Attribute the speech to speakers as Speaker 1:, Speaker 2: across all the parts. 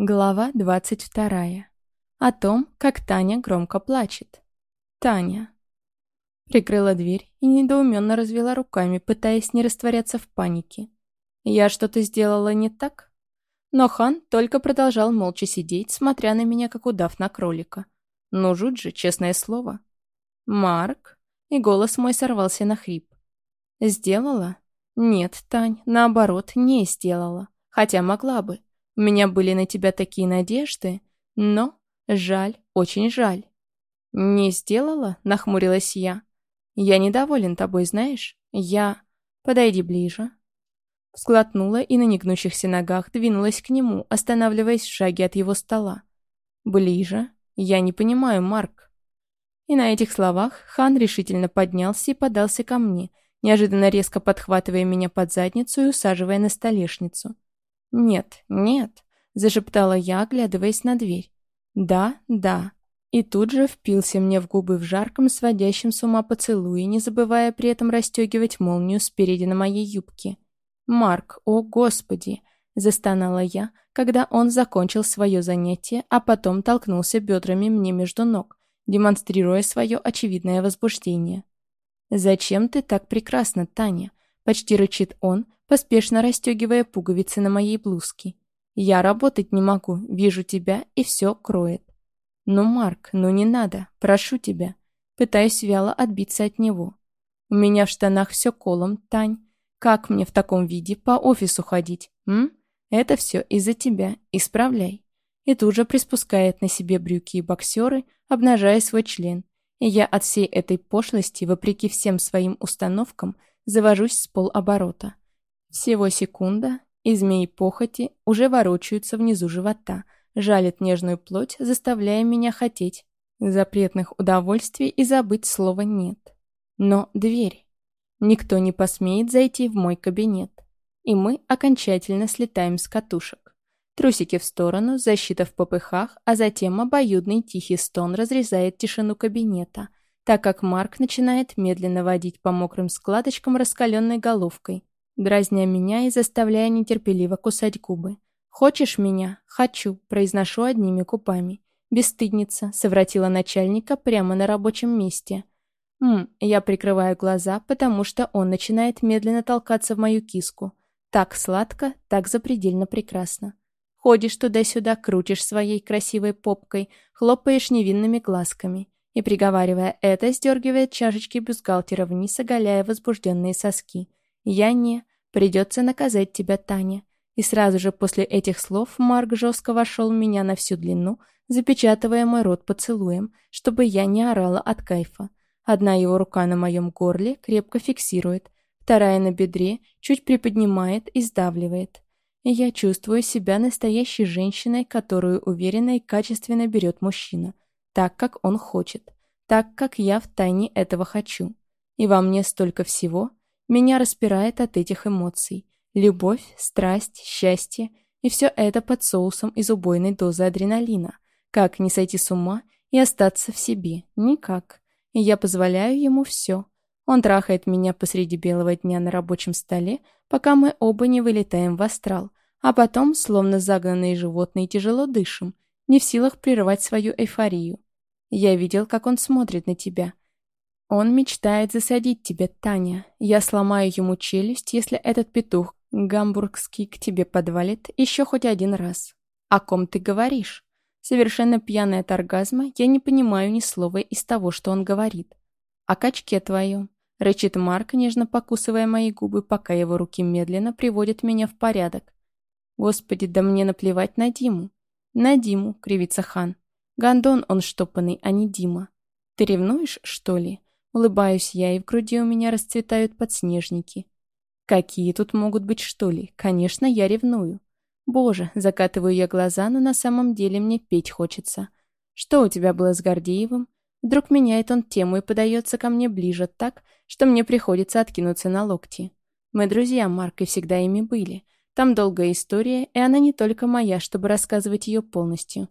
Speaker 1: Глава 22. О том, как Таня громко плачет. Таня. Прикрыла дверь и недоуменно развела руками, пытаясь не растворяться в панике. Я что-то сделала не так? Но хан только продолжал молча сидеть, смотря на меня, как удав на кролика. Ну, жуть же, честное слово. «Марк?» И голос мой сорвался на хрип. «Сделала?» «Нет, Тань, наоборот, не сделала. Хотя могла бы. У меня были на тебя такие надежды, но жаль, очень жаль. Не сделала? Нахмурилась я. Я недоволен тобой, знаешь? Я... Подойди ближе. Сглотнула и на негнущихся ногах двинулась к нему, останавливаясь в шаге от его стола. Ближе? Я не понимаю, Марк. И на этих словах хан решительно поднялся и подался ко мне, неожиданно резко подхватывая меня под задницу и усаживая на столешницу. «Нет, нет», — зашептала я, оглядываясь на дверь. «Да, да». И тут же впился мне в губы в жарком, сводящем с ума поцелуе, не забывая при этом расстегивать молнию спереди на моей юбке. «Марк, о господи!» — застонала я, когда он закончил свое занятие, а потом толкнулся бедрами мне между ног, демонстрируя свое очевидное возбуждение. «Зачем ты так прекрасна, Таня?» — почти рычит он, поспешно расстегивая пуговицы на моей блузке. «Я работать не могу, вижу тебя, и все кроет». «Ну, Марк, ну не надо, прошу тебя». Пытаюсь вяло отбиться от него. «У меня в штанах все колом, Тань. Как мне в таком виде по офису ходить, м? Это все из-за тебя, исправляй». И тут же приспускает на себе брюки и боксеры, обнажая свой член. И я от всей этой пошлости, вопреки всем своим установкам, завожусь с полоборота. Всего секунда, и змеи похоти уже ворочаются внизу живота, жалят нежную плоть, заставляя меня хотеть запретных удовольствий и забыть слова «нет». Но дверь. Никто не посмеет зайти в мой кабинет. И мы окончательно слетаем с катушек. Трусики в сторону, защита в попыхах, а затем обоюдный тихий стон разрезает тишину кабинета, так как Марк начинает медленно водить по мокрым складочкам раскаленной головкой, дразня меня и заставляя нетерпеливо кусать губы. «Хочешь меня?» «Хочу», — произношу одними губами. «Бесстыдница», — совратила начальника прямо на рабочем месте. «Ммм», я прикрываю глаза, потому что он начинает медленно толкаться в мою киску. Так сладко, так запредельно прекрасно. Ходишь туда-сюда, крутишь своей красивой попкой, хлопаешь невинными глазками. И, приговаривая это, сдергивает чашечки бюстгальтера вниз, оголяя возбужденные соски. Я не... Придется наказать тебя, Таня. И сразу же после этих слов Марк жестко вошел в меня на всю длину, запечатывая мой рот поцелуем, чтобы я не орала от кайфа. Одна его рука на моем горле крепко фиксирует, вторая на бедре чуть приподнимает и сдавливает. Я чувствую себя настоящей женщиной, которую уверенно и качественно берет мужчина, так, как он хочет, так, как я втайне этого хочу. И во мне столько всего, меня распирает от этих эмоций. Любовь, страсть, счастье. И все это под соусом из убойной дозы адреналина. Как не сойти с ума и остаться в себе? Никак. И я позволяю ему все. Он трахает меня посреди белого дня на рабочем столе, пока мы оба не вылетаем в астрал, а потом, словно загнанные животные, тяжело дышим, не в силах прервать свою эйфорию. Я видел, как он смотрит на тебя, он мечтает засадить тебя, Таня. Я сломаю ему челюсть, если этот петух гамбургский к тебе подвалит еще хоть один раз. О ком ты говоришь? Совершенно пьяная от оргазма, я не понимаю ни слова из того, что он говорит. О качке твоем. Рычит Марк, нежно покусывая мои губы, пока его руки медленно приводят меня в порядок. Господи, да мне наплевать на Диму. На Диму, кривится хан. Гондон он штопанный, а не Дима. Ты ревнуешь, что ли? Улыбаюсь я, и в груди у меня расцветают подснежники. Какие тут могут быть что ли? Конечно, я ревную. Боже, закатываю я глаза, но на самом деле мне петь хочется. Что у тебя было с Гордеевым? Вдруг меняет он тему и подается ко мне ближе так, что мне приходится откинуться на локти. Мы друзья, Марк, и всегда ими были. Там долгая история, и она не только моя, чтобы рассказывать ее полностью.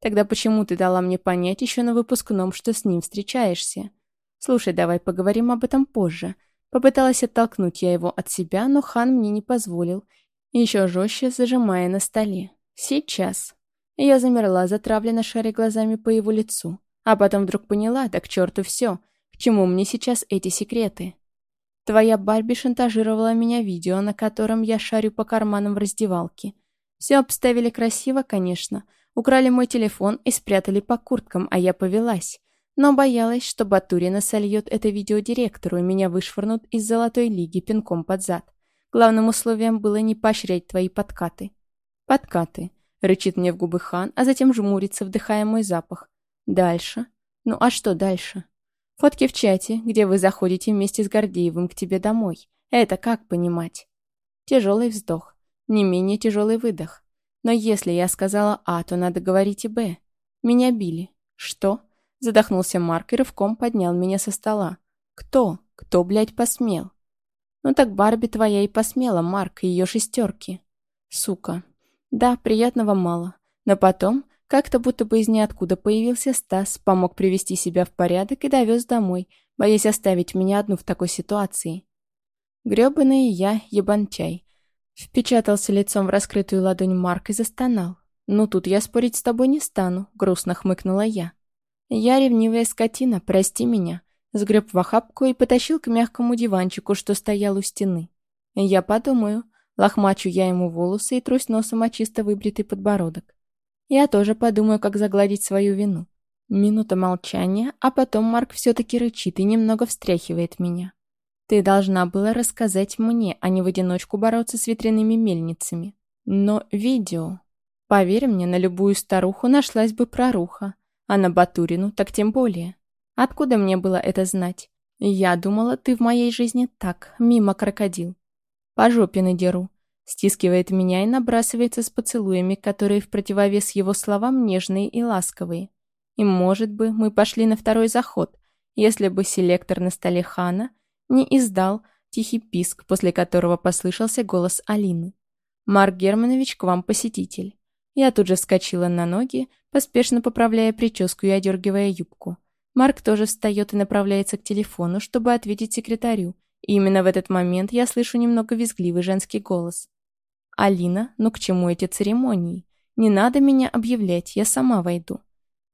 Speaker 1: Тогда почему ты дала мне понять еще на выпускном, что с ним встречаешься? «Слушай, давай поговорим об этом позже». Попыталась оттолкнуть я его от себя, но хан мне не позволил, еще жестче зажимая на столе. «Сейчас». Я замерла, затравленно шаря глазами по его лицу. А потом вдруг поняла, так к черту все. К чему мне сейчас эти секреты? Твоя Барби шантажировала меня видео, на котором я шарю по карманам в раздевалке. Все обставили красиво, конечно. Украли мой телефон и спрятали по курткам, а я повелась. Но боялась, что Батурина сольет это видео директору и меня вышвырнут из Золотой Лиги пинком под зад. Главным условием было не поощрять твои подкаты. Подкаты. Рычит мне в губы хан, а затем жмурится, вдыхая мой запах. Дальше. Ну а что дальше? Фотки в чате, где вы заходите вместе с Гордеевым к тебе домой. Это как понимать? Тяжелый вздох. Не менее тяжелый выдох. Но если я сказала А, то надо говорить и Б. Меня били. Что? Задохнулся Марк и рывком поднял меня со стола. Кто? Кто, блядь, посмел? Ну так Барби твоя и посмела, Марк, и ее шестерки. Сука, да, приятного мало. Но потом, как-то будто бы из ниоткуда появился Стас, помог привести себя в порядок и довез домой, боясь оставить меня одну в такой ситуации. Грёбаный я, ебанчай. Впечатался лицом в раскрытую ладонь Марк и застонал. «Ну тут я спорить с тобой не стану», — грустно хмыкнула я. «Я ревнивая скотина, прости меня», — сгреб в охапку и потащил к мягкому диванчику, что стоял у стены. «Я подумаю», Лохмачу я ему волосы и трусь носом о чисто выбритый подбородок. Я тоже подумаю, как загладить свою вину. Минута молчания, а потом Марк все-таки рычит и немного встряхивает меня. Ты должна была рассказать мне, а не в одиночку бороться с ветряными мельницами. Но видео... Поверь мне, на любую старуху нашлась бы проруха, а на Батурину так тем более. Откуда мне было это знать? Я думала, ты в моей жизни так, мимо крокодил. По жопе надеру. Стискивает меня и набрасывается с поцелуями, которые в противовес его словам нежные и ласковые. И, может бы, мы пошли на второй заход, если бы селектор на столе Хана не издал тихий писк, после которого послышался голос Алины. «Марк Германович, к вам посетитель». Я тут же вскочила на ноги, поспешно поправляя прическу и одергивая юбку. Марк тоже встает и направляется к телефону, чтобы ответить секретарю, и именно в этот момент я слышу немного визгливый женский голос. «Алина, ну к чему эти церемонии? Не надо меня объявлять, я сама войду».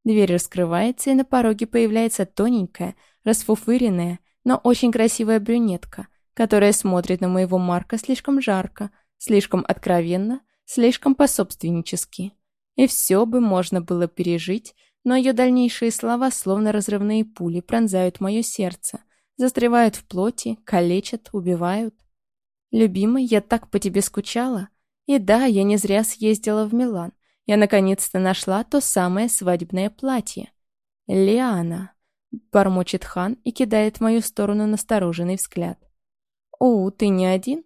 Speaker 1: Дверь раскрывается, и на пороге появляется тоненькая, расфуфыренная, но очень красивая брюнетка, которая смотрит на моего Марка слишком жарко, слишком откровенно, слишком пособственнически. И все бы можно было пережить, но ее дальнейшие слова, словно разрывные пули, пронзают мое сердце, Застревают в плоти, калечат, убивают. Любимый, я так по тебе скучала. И да, я не зря съездила в Милан. Я наконец-то нашла то самое свадебное платье. Лиана. Бормочет хан и кидает в мою сторону настороженный взгляд. «О, ты не один?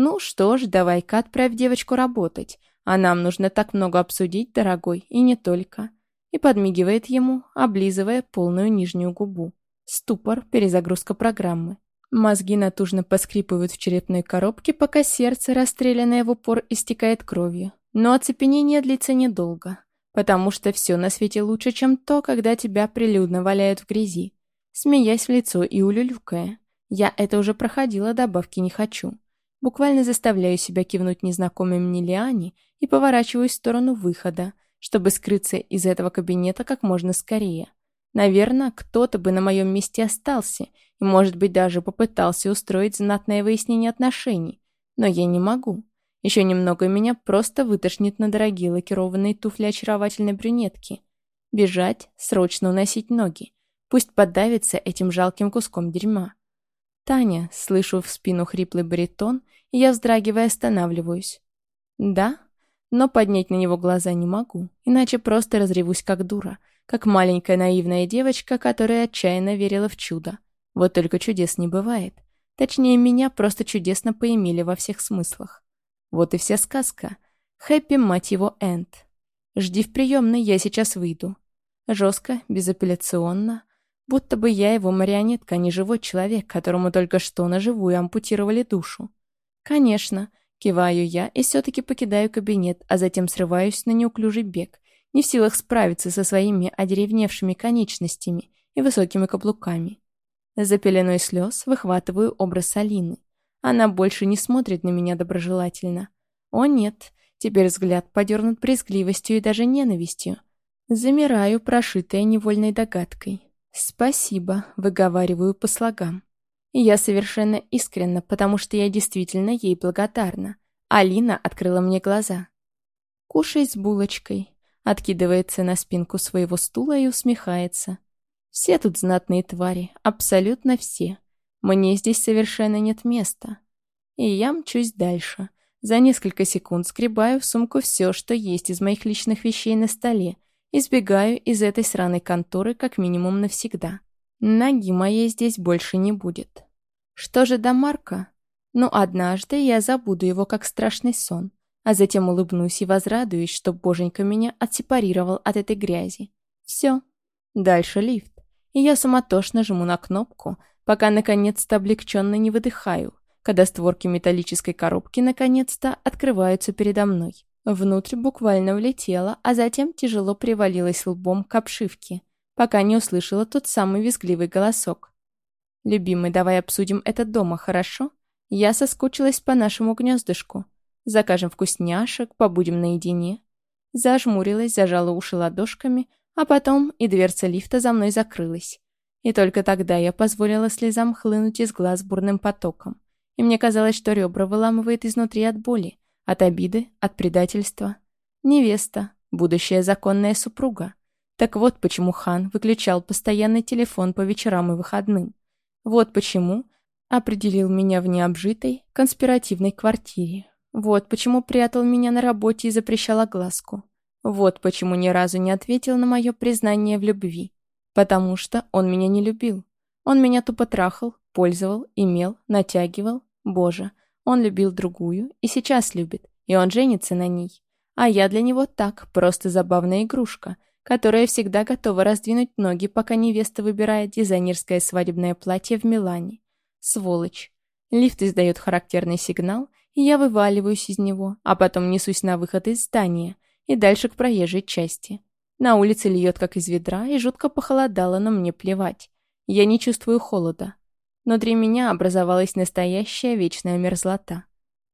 Speaker 1: Ну что ж, давай-ка отправь девочку работать. А нам нужно так много обсудить, дорогой, и не только». И подмигивает ему, облизывая полную нижнюю губу. Ступор, перезагрузка программы. Мозги натужно поскрипывают в черепной коробке, пока сердце, расстрелянное в упор, истекает кровью. Но оцепенение длится недолго, потому что все на свете лучше, чем то, когда тебя прилюдно валяют в грязи. Смеясь в лицо и улюлюкая. Я это уже проходила, добавки не хочу. Буквально заставляю себя кивнуть незнакомой мне Лиане и поворачиваюсь в сторону выхода, чтобы скрыться из этого кабинета как можно скорее. Наверное, кто-то бы на моем месте остался и, может быть, даже попытался устроить знатное выяснение отношений. Но я не могу. Еще немного меня просто вытошнит на дорогие лакированные туфли очаровательной брюнетки. Бежать, срочно уносить ноги. Пусть подавится этим жалким куском дерьма. «Таня», — слышу в спину хриплый баритон, и я, вздрагивая, останавливаюсь. «Да?» Но поднять на него глаза не могу, иначе просто разревусь как дура, как маленькая наивная девочка, которая отчаянно верила в чудо. Вот только чудес не бывает. Точнее, меня просто чудесно поимели во всех смыслах. Вот и вся сказка. Хэппи, мать его, энд. Жди в приемной, я сейчас выйду. Жестко, безапелляционно. Будто бы я его марионетка, а не живой человек, которому только что наживую ампутировали душу. Конечно, киваю я и все-таки покидаю кабинет, а затем срываюсь на неуклюжий бег, не в силах справиться со своими одеревневшими конечностями и высокими каблуками. За пеленой слез выхватываю образ Алины. Она больше не смотрит на меня доброжелательно. О нет, Теперь взгляд подернут брезгливостью и даже ненавистью. Замираю, прошитая невольной догадкой. «Спасибо», — выговариваю по слогам. Я совершенно искренна, потому что я действительно ей благодарна. Алина открыла мне глаза. «Кушай с булочкой», — откидывается на спинку своего стула и усмехается. «Все тут знатные твари, абсолютно все. Мне здесь совершенно нет места». И я мчусь дальше. За несколько секунд скребаю в сумку все, что есть из моих личных вещей на столе, и сбегаю из этой сраной конторы как минимум навсегда. Ноги моей здесь больше не будет. Что же до Марка? Ну, однажды я забуду его как страшный сон, а затем улыбнусь и возрадуюсь, что боженька меня отсепарировал от этой грязи. Все. Дальше лифт. И я суматошно жму на кнопку, пока наконец-то облегченно не выдыхаю, когда створки металлической коробки наконец-то открываются передо мной. Внутрь буквально влетела, а затем тяжело привалилась лбом к обшивке, пока не услышала тот самый визгливый голосок. «Любимый, давай обсудим это дома, хорошо? Я соскучилась по нашему гнездышку. Закажем вкусняшек, побудем наедине». Зажмурилась, зажала уши ладошками, а потом и дверца лифта за мной закрылась. И только тогда я позволила слезам хлынуть из глаз бурным потоком. И мне казалось, что ребра выламывает изнутри от боли, от обиды, от предательства. Невеста, будущая законная супруга. Так вот почему хан выключал постоянный телефон по вечерам и выходным. Вот почему определил меня в необжитой, конспиративной квартире. Вот почему прятал меня на работе и запрещал огласку. Вот почему ни разу не ответил на мое признание в любви. Потому что он меня не любил. Он меня тупо трахал, пользовал, имел, натягивал. Боже, он любил другую и сейчас любит, и он женится на ней. А я для него так, просто забавная игрушка, которая всегда готова раздвинуть ноги, пока невеста выбирает дизайнерское свадебное платье в Милане. Сволочь. Лифт издает характерный сигнал, и я вываливаюсь из него, а потом несусь на выход из здания и дальше к проезжей части. На улице льет как из ведра, и жутко похолодало, но мне плевать. Я не чувствую холода. Внутри меня образовалась настоящая вечная мерзлота.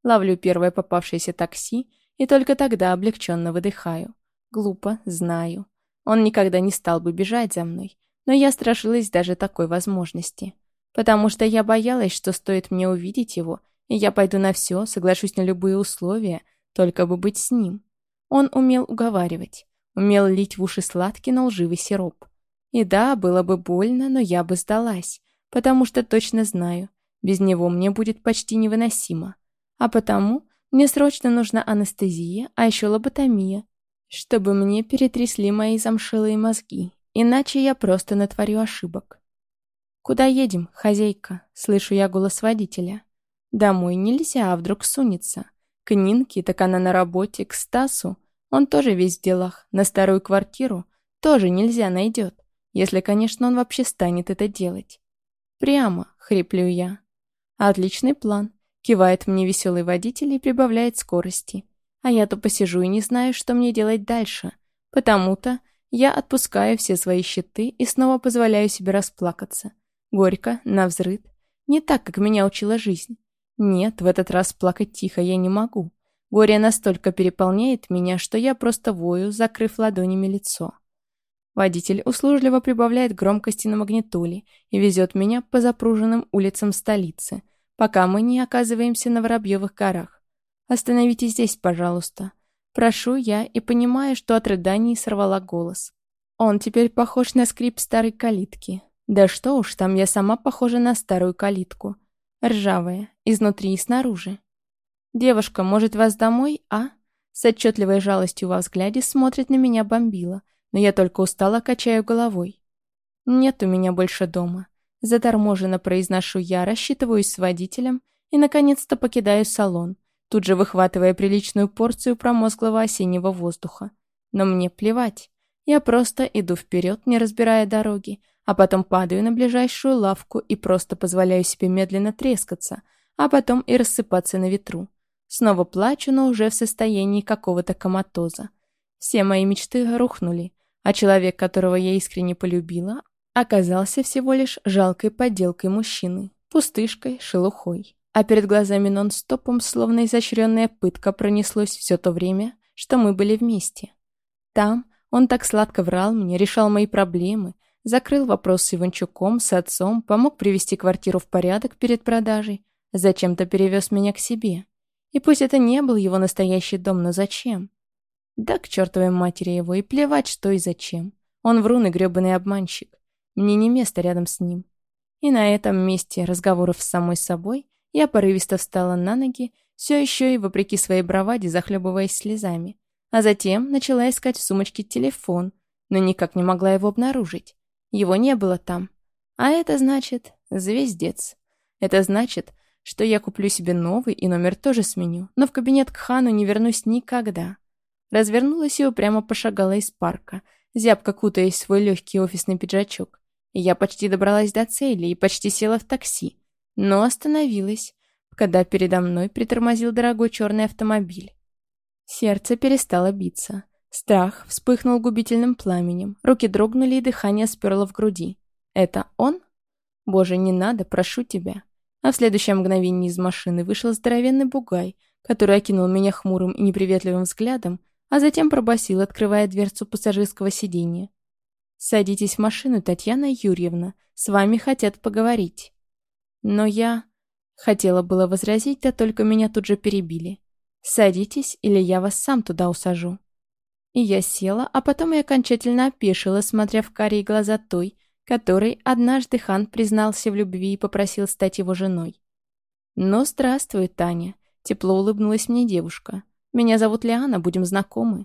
Speaker 1: Ловлю первое попавшееся такси, и только тогда облегченно выдыхаю. Глупо, знаю. Он никогда не стал бы бежать за мной, но я страшилась даже такой возможности. Потому что я боялась, что стоит мне увидеть его, и я пойду на все, соглашусь на любые условия, только бы быть с ним. Он умел уговаривать, умел лить в уши сладкий, но лживый сироп. И да, было бы больно, но я бы сдалась потому что точно знаю, без него мне будет почти невыносимо. А потому мне срочно нужна анестезия, а еще лоботомия, чтобы мне перетрясли мои замшелые мозги, иначе я просто натворю ошибок. «Куда едем, хозяйка?» — слышу я голос водителя. «Домой нельзя, а вдруг сунется. К Нинке, так она на работе, к Стасу. Он тоже весь в делах, на старую квартиру тоже нельзя найдет, если, конечно, он вообще станет это делать. «Прямо», — хриплю я. «Отличный план», — кивает мне веселый водитель и прибавляет скорости. А я то посижу и не знаю, что мне делать дальше. Потому-то я отпускаю все свои щиты и снова позволяю себе расплакаться. Горько, навзрыд. Не так, как меня учила жизнь. Нет, в этот раз плакать тихо я не могу. Горе настолько переполняет меня, что я просто вою, закрыв ладонями лицо. Водитель услужливо прибавляет громкости на магнитоле и везет меня по запруженным улицам столицы, пока мы не оказываемся на Воробьевых горах. «Остановитесь здесь, пожалуйста». Прошу я и понимаю, что от рыданий сорвала голос. Он теперь похож на скрип старой калитки. Да что уж, там я сама похожа на старую калитку. Ржавая, изнутри и снаружи. «Девушка, может, вас домой, а?» С отчетливой жалостью во взгляде смотрит на меня бомбила – но я только устало качаю головой. Нет у меня больше дома. Заторможенно произношу я, рассчитываюсь с водителем и, наконец-то, покидаю салон, тут же выхватывая приличную порцию промозглого осеннего воздуха. Но мне плевать. Я просто иду вперед, не разбирая дороги, а потом падаю на ближайшую лавку и просто позволяю себе медленно трескаться, а потом и рассыпаться на ветру. Снова плачу, но уже в состоянии какого-то коматоза. Все мои мечты рухнули, а человек, которого я искренне полюбила, оказался всего лишь жалкой подделкой мужчины, пустышкой, шелухой. А перед глазами нон-стопом, словно изощренная пытка, пронеслось все то время, что мы были вместе. Там он так сладко врал мне, решал мои проблемы, закрыл вопрос с Иванчуком, с отцом, помог привести квартиру в порядок перед продажей, зачем-то перевез меня к себе. И пусть это не был его настоящий дом, но зачем? Да к чертовой матери его, и плевать, что и зачем. Он врун и грёбаный обманщик. Мне не место рядом с ним. И на этом месте разговоров с самой собой я порывисто встала на ноги, все еще и, вопреки своей браваде, захлебываясь слезами. А затем начала искать в сумочке телефон, но никак не могла его обнаружить. Его не было там. А это значит звездец. Это значит, что я куплю себе новый и номер тоже сменю, но в кабинет к Хану не вернусь никогда. Развернулась и упрямо пошагала из парка, зябко кутаясь в свой легкий офисный пиджачок. Я почти добралась до цели и почти села в такси, но остановилась, когда передо мной притормозил дорогой черный автомобиль. Сердце перестало биться. Страх вспыхнул губительным пламенем, руки дрогнули и дыхание сперло в груди. «Это он? Боже, не надо, прошу тебя». А в следующее мгновение из машины вышел здоровенный бугай, который окинул меня хмурым и неприветливым взглядом, а затем пробасил, открывая дверцу пассажирского сиденья. «Садитесь в машину, Татьяна Юрьевна, с вами хотят поговорить». Но я... Хотела было возразить, да только меня тут же перебили. «Садитесь, или я вас сам туда усажу». И я села, а потом и окончательно опешила, смотря в карие глаза той, которой однажды хан признался в любви и попросил стать его женой. «Ну, здравствуй, Таня», — тепло улыбнулась мне девушка. «Меня зовут Лиана, будем знакомы».